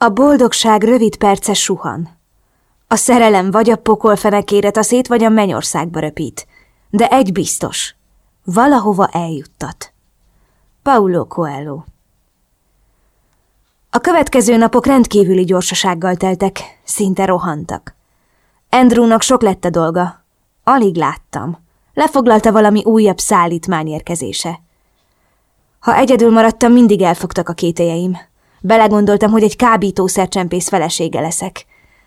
A boldogság rövid perce suhan. A szerelem vagy a pokol fenekére taszít, vagy a mennyországba röpít. De egy biztos. Valahova eljuttat. Paulo Coelho A következő napok rendkívüli gyorsasággal teltek, szinte rohantak. Andrewnak sok lett a dolga. Alig láttam. Lefoglalta valami újabb szállítmány érkezése. Ha egyedül maradtam, mindig elfogtak a kételjeim. Belegondoltam, hogy egy kábítószercsempész felesége leszek.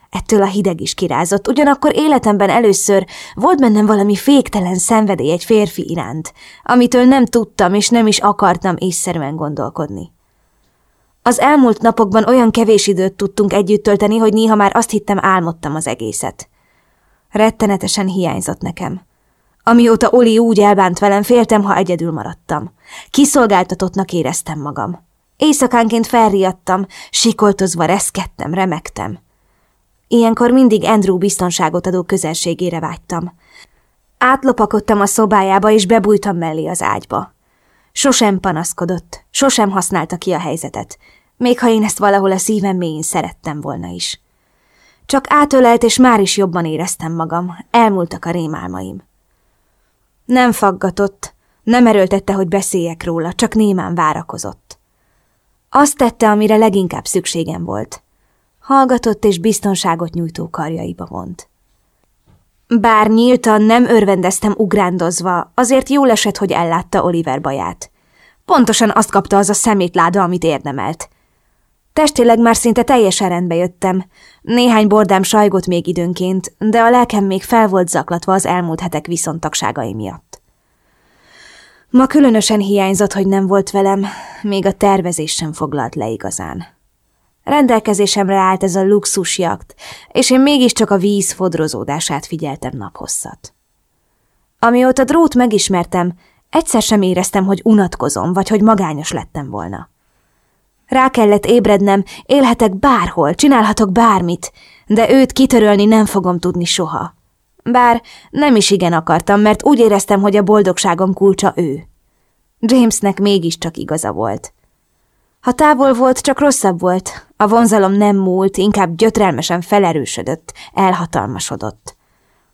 Ettől a hideg is kirázott, ugyanakkor életemben először volt bennem valami féktelen szenvedély egy férfi iránt, amitől nem tudtam és nem is akartam észszerűen gondolkodni. Az elmúlt napokban olyan kevés időt tudtunk együtt tölteni, hogy néha már azt hittem álmodtam az egészet. Rettenetesen hiányzott nekem. Amióta Oli úgy elbánt velem, féltem, ha egyedül maradtam. Kiszolgáltatottnak éreztem magam. Éjszakánként felriadtam, sikoltozva reszkedtem, remektem. Ilyenkor mindig Andrew biztonságot adó közelségére vágytam. Átlopakodtam a szobájába, és bebújtam mellé az ágyba. Sosem panaszkodott, sosem használta ki a helyzetet, még ha én ezt valahol a szívem mélyén szerettem volna is. Csak átölelt, és már is jobban éreztem magam, elmúltak a rémálmaim. Nem faggatott, nem erőltette, hogy beszéljek róla, csak némán várakozott. Azt tette, amire leginkább szükségem volt. Hallgatott és biztonságot nyújtó karjaiba vont. Bár nyíltan nem örvendeztem ugrándozva, azért jól esett, hogy ellátta Oliver baját. Pontosan azt kapta az a szemétláda, amit érdemelt. Testileg már szinte teljesen rendbe jöttem. Néhány bordám sajgott még időnként, de a lelkem még fel volt zaklatva az elmúlt hetek viszontagságai miatt. Ma különösen hiányzott, hogy nem volt velem, még a tervezés sem foglalt le igazán. Rendelkezésemre állt ez a luxusjakt, és én mégiscsak a víz fodrozódását figyeltem naphosszat. Amióta drót megismertem, egyszer sem éreztem, hogy unatkozom, vagy hogy magányos lettem volna. Rá kellett ébrednem, élhetek bárhol, csinálhatok bármit, de őt kitörölni nem fogom tudni soha. Bár nem is igen akartam, mert úgy éreztem, hogy a boldogságom kulcsa ő. Jamesnek mégiscsak igaza volt. Ha távol volt, csak rosszabb volt. A vonzalom nem múlt, inkább gyötrelmesen felerősödött, elhatalmasodott.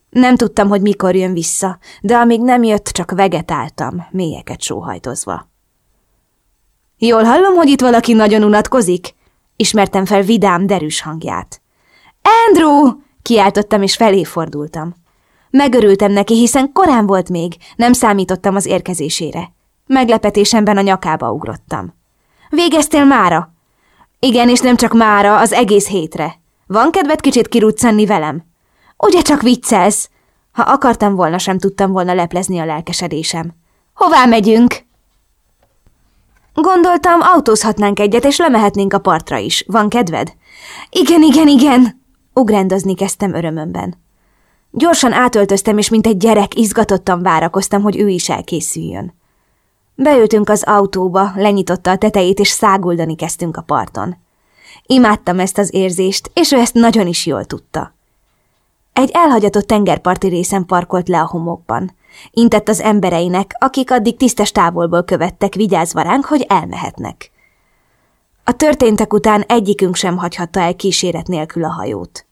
Nem tudtam, hogy mikor jön vissza, de amíg nem jött, csak vegetáltam, mélyeket sóhajtozva. Jól hallom, hogy itt valaki nagyon unatkozik? Ismertem fel vidám, derűs hangját. Andrew! Kiáltottam, és felé fordultam. Megörültem neki, hiszen korán volt még, nem számítottam az érkezésére. Meglepetésemben a nyakába ugrottam. Végeztél mára? Igen, és nem csak mára, az egész hétre. Van kedved kicsit kiruccanni velem? Ugye csak viccelsz? Ha akartam volna, sem tudtam volna leplezni a lelkesedésem. Hová megyünk? Gondoltam, autózhatnánk egyet, és lemehetnénk a partra is. Van kedved? Igen, igen, igen! Ugrendozni kezdtem örömömben. Gyorsan átöltöztem, és mint egy gyerek izgatottan várakoztam, hogy ő is elkészüljön. Beültünk az autóba, lenyitotta a tetejét, és száguldani kezdtünk a parton. Imádtam ezt az érzést, és ő ezt nagyon is jól tudta. Egy elhagyatott tengerparti részen parkolt le a homokban. Intett az embereinek, akik addig tisztes távolból követtek, vigyázva ránk, hogy elmehetnek. A történtek után egyikünk sem hagyhatta el kíséret nélkül a hajót.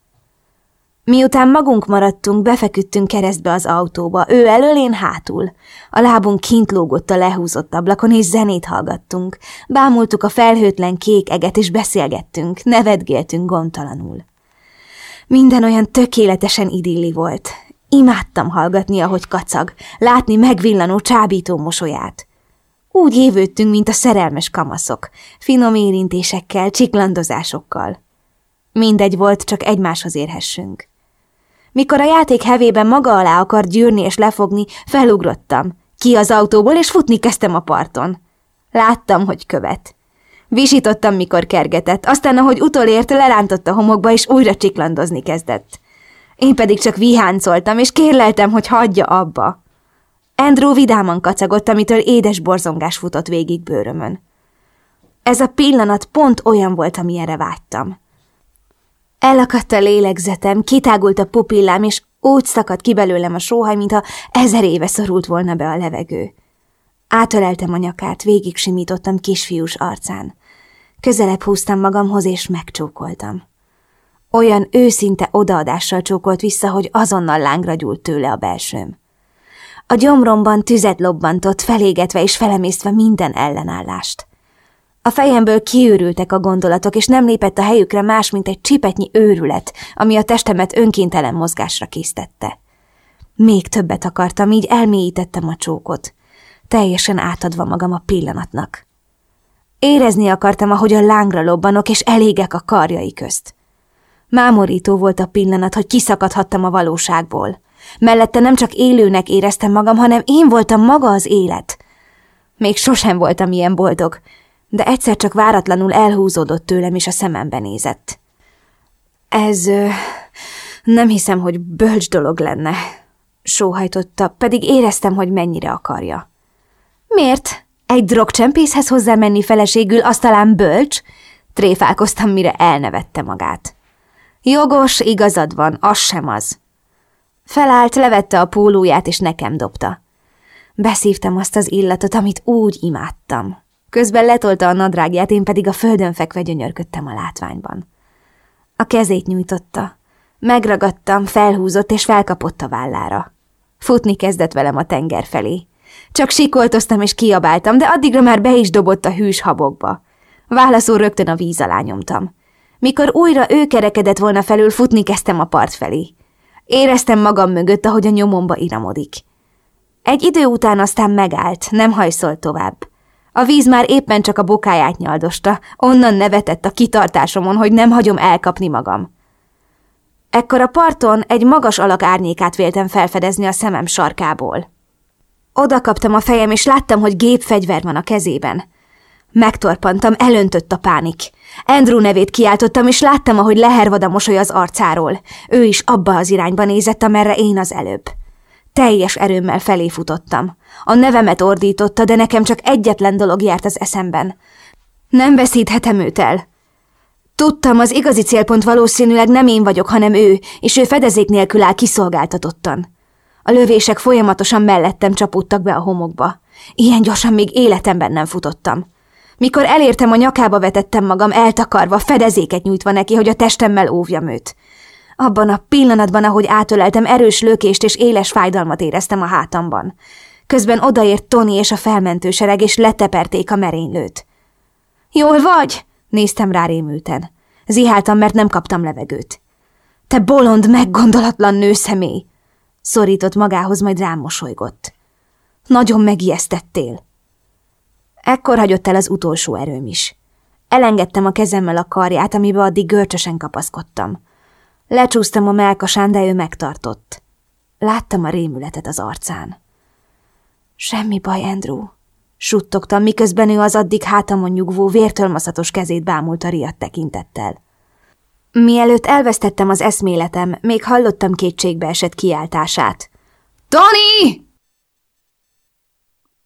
Miután magunk maradtunk, befeküdtünk keresztbe az autóba, ő elől, én hátul. A lábunk kint lógott a lehúzott ablakon, és zenét hallgattunk. Bámultuk a felhőtlen kék eget, és beszélgettünk, nevetgéltünk gondtalanul. Minden olyan tökéletesen idilli volt. Imádtam hallgatni, ahogy kacag, látni megvillanó csábító mosolyát. Úgy évődtünk, mint a szerelmes kamaszok, finom érintésekkel, csiklandozásokkal. Mindegy volt, csak egymáshoz érhessünk. Mikor a játék hevében maga alá akart gyűrni és lefogni, felugrottam. Ki az autóból, és futni kezdtem a parton. Láttam, hogy követ. Visítottam, mikor kergetett, aztán, ahogy utolért, lerántott a homokba, és újra csiklandozni kezdett. Én pedig csak viháncoltam, és kérleltem, hogy hagyja abba. Andrew vidáman kacagott, amitől édes borzongás futott végig bőrömön. Ez a pillanat pont olyan volt, amilyenre vágytam. Elakadt a lélegzetem, kitágult a pupillám, és úgy szakadt ki belőlem a sóhaj, mintha ezer éve szorult volna be a levegő. Átöleltem a nyakát, végig simítottam kisfiús arcán. Közelebb húztam magamhoz, és megcsókoltam. Olyan őszinte odaadással csókolt vissza, hogy azonnal lángra gyúlt tőle a belsőm. A gyomromban tüzet lobbantott, felégetve és felemésztve minden ellenállást. A fejemből kiürültek a gondolatok, és nem lépett a helyükre más, mint egy csipetnyi őrület, ami a testemet önkéntelen mozgásra késztette. Még többet akartam, így elmélyítettem a csókot, teljesen átadva magam a pillanatnak. Érezni akartam, ahogy a lángra lobbanok, és elégek a karjai közt. Mámorító volt a pillanat, hogy kiszakadhattam a valóságból. Mellette nem csak élőnek éreztem magam, hanem én voltam maga az élet. Még sosem voltam ilyen boldog, de egyszer csak váratlanul elhúzódott tőlem, és a szemembe nézett. Ez... Nem hiszem, hogy bölcs dolog lenne, sóhajtotta, pedig éreztem, hogy mennyire akarja. Miért? Egy drogcsempészhez hozzá menni feleségül, az talán bölcs? Tréfálkoztam, mire elnevette magát. Jogos, igazad van, az sem az. Felállt, levette a pólóját, és nekem dobta. Beszívtam azt az illatot, amit úgy imádtam. Közben letolta a nadrágját, én pedig a földön fekve gyönyörködtem a látványban. A kezét nyújtotta. Megragadtam, felhúzott és felkapott a vállára. Futni kezdett velem a tenger felé. Csak sikoltoztam és kiabáltam, de addigra már be is dobott a hűs habokba. Válaszul rögtön a víz alá nyomtam. Mikor újra ő kerekedett volna felül, futni kezdtem a part felé. Éreztem magam mögött, ahogy a nyomomba iramodik. Egy idő után aztán megállt, nem hajszolt tovább. A víz már éppen csak a bokáját nyaldosta, onnan nevetett a kitartásomon, hogy nem hagyom elkapni magam. Ekkor a parton egy magas alak árnyékát véltem felfedezni a szemem sarkából. Oda kaptam a fejem, és láttam, hogy gépfegyver van a kezében. Megtorpantam, elöntött a pánik. Andrew nevét kiáltottam, és láttam, ahogy lehervad a mosoly az arcáról. Ő is abba az irányba nézett, amerre én az előbb. Teljes erőmmel felé futottam. A nevemet ordította, de nekem csak egyetlen dolog járt az eszemben. Nem veszíthetem őt el. Tudtam, az igazi célpont valószínűleg nem én vagyok, hanem ő, és ő fedezék nélkül áll kiszolgáltatottan. A lövések folyamatosan mellettem csapódtak be a homokba. Ilyen gyorsan még életemben nem futottam. Mikor elértem, a nyakába vetettem magam, eltakarva, fedezéket nyújtva neki, hogy a testemmel óvjam őt. Abban a pillanatban, ahogy átöleltem, erős lökést és éles fájdalmat éreztem a hátamban. Közben odaért Tony és a felmentősereg, és leteperték a merénylőt. Jól vagy? Néztem rá rémülten. Ziháltam, mert nem kaptam levegőt. Te bolond, meggondolatlan nőszemély! Szorított magához, majd rám mosolygott. Nagyon megijesztettél. Ekkor hagyott el az utolsó erőm is. Elengedtem a kezemmel a karját, amibe addig görcsösen kapaszkodtam. Lecsúsztam a melkasán, de ő megtartott. Láttam a rémületet az arcán. Semmi baj, Andrew, suttogtam, miközben ő az addig hátamon nyugvó, vértölmaszatos kezét bámulta riadt tekintettel. Mielőtt elvesztettem az eszméletem, még hallottam kétségbe esett kiáltását. – Tony!